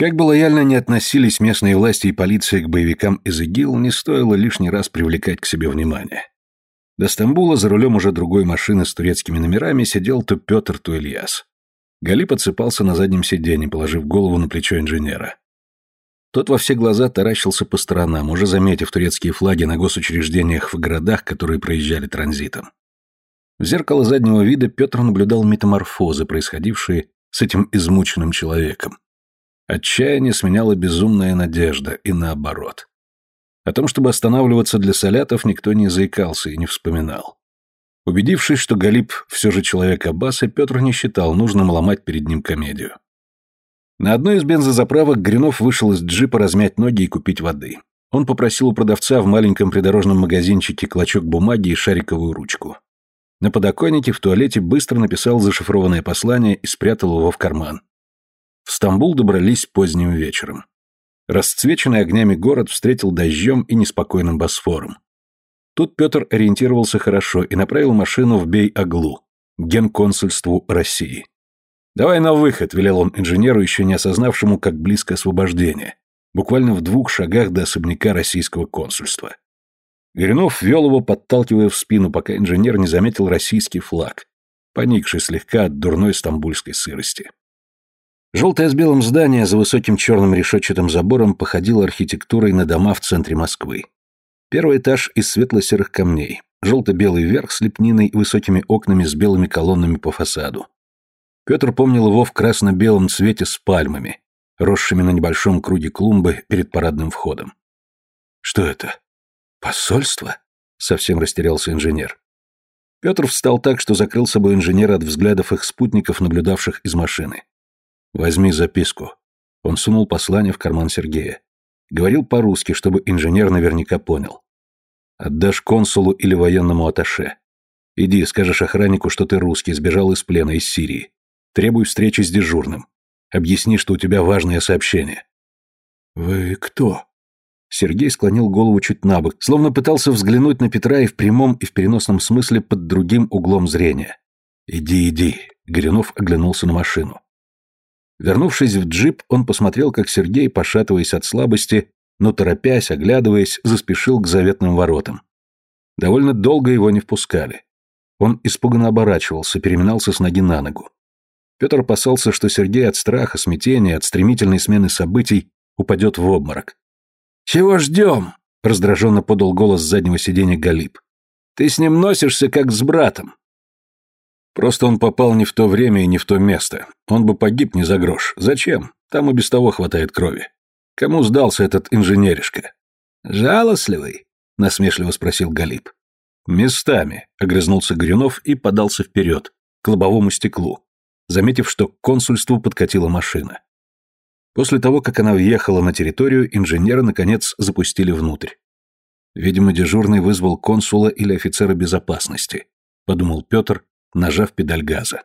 Как бы лояльно ни относились местные власти и полиция к боевикам из ИГИЛ, не стоило лишний раз привлекать к себе внимание. До Стамбула за рулем уже другой машины с турецкими номерами сидел то Петр, то Ильяс. Гали подсыпался на заднем сиденье, положив голову на плечо инженера. Тот во все глаза таращился по сторонам, уже заметив турецкие флаги на госучреждениях в городах, которые проезжали транзитом. В зеркало заднего вида Петр наблюдал метаморфозы, происходившие с этим измученным человеком. Отчаяние сменяло безумная надежда, и наоборот. О том, чтобы останавливаться для солятов, никто не заикался и не вспоминал. Убедившись, что Галип все же человек Аббаса, Петр не считал нужным ломать перед ним комедию. На одной из бензозаправок Гринов вышел из джипа размять ноги и купить воды. Он попросил у продавца в маленьком придорожном магазинчике клочок бумаги и шариковую ручку. На подоконнике в туалете быстро написал зашифрованное послание и спрятал его в карман. В Стамбул добрались поздним вечером. Расцвеченный огнями город встретил дождем и неспокойным Босфором. Тут Петр ориентировался хорошо и направил машину в Бей-Аглу, генконсульству России. «Давай на выход», — велел он инженеру, еще не осознавшему, как близко освобождение, буквально в двух шагах до особняка российского консульства. Горюнов вел его, подталкивая в спину, пока инженер не заметил российский флаг, поникший слегка от дурной стамбульской сырости. Желтое с белым здание за высоким черным решетчатым забором походило архитектурой на дома в центре Москвы. Первый этаж из светло-серых камней, желто-белый верх с лепниной и высокими окнами с белыми колоннами по фасаду. Петр помнил его в красно-белом цвете с пальмами, росшими на небольшом круге клумбы перед парадным входом. «Что это? Посольство?» — совсем растерялся инженер. Петр встал так, что закрыл собой инженера от взглядов их спутников, наблюдавших из машины. Возьми записку. Он сунул послание в карман Сергея. Говорил по-русски, чтобы инженер наверняка понял. Отдашь консулу или военному аташе. Иди, скажешь охраннику, что ты русский, сбежал из плена из Сирии. Требуй встречи с дежурным. Объясни, что у тебя важное сообщение. Вы кто? Сергей склонил голову чуть набок, словно пытался взглянуть на Петра и в прямом, и в переносном смысле под другим углом зрения. «Иди, иди», — Горюнов оглянулся на машину. Вернувшись в джип, он посмотрел, как Сергей, пошатываясь от слабости, но торопясь, оглядываясь, заспешил к заветным воротам. Довольно долго его не впускали. Он испуганно оборачивался, переминался с ноги на ногу. Петр опасался, что Сергей от страха, смятения, от стремительной смены событий упадет в обморок. «Чего ждем?» — раздраженно подал голос с заднего сиденья Галип. «Ты с ним носишься, как с братом. Просто он попал не в то время и не в то место. Он бы погиб не за грош. Зачем? Там и без того хватает крови. Кому сдался этот инженеришка? Жалостливый? насмешливо спросил Галип. Местами, огрызнулся Горюнов и подался вперед, к лобовому стеклу, заметив, что к консульству подкатила машина. После того, как она въехала на территорию, инженера, наконец, запустили внутрь. Видимо, дежурный вызвал консула или офицера безопасности, подумал Петр, нажав педаль газа.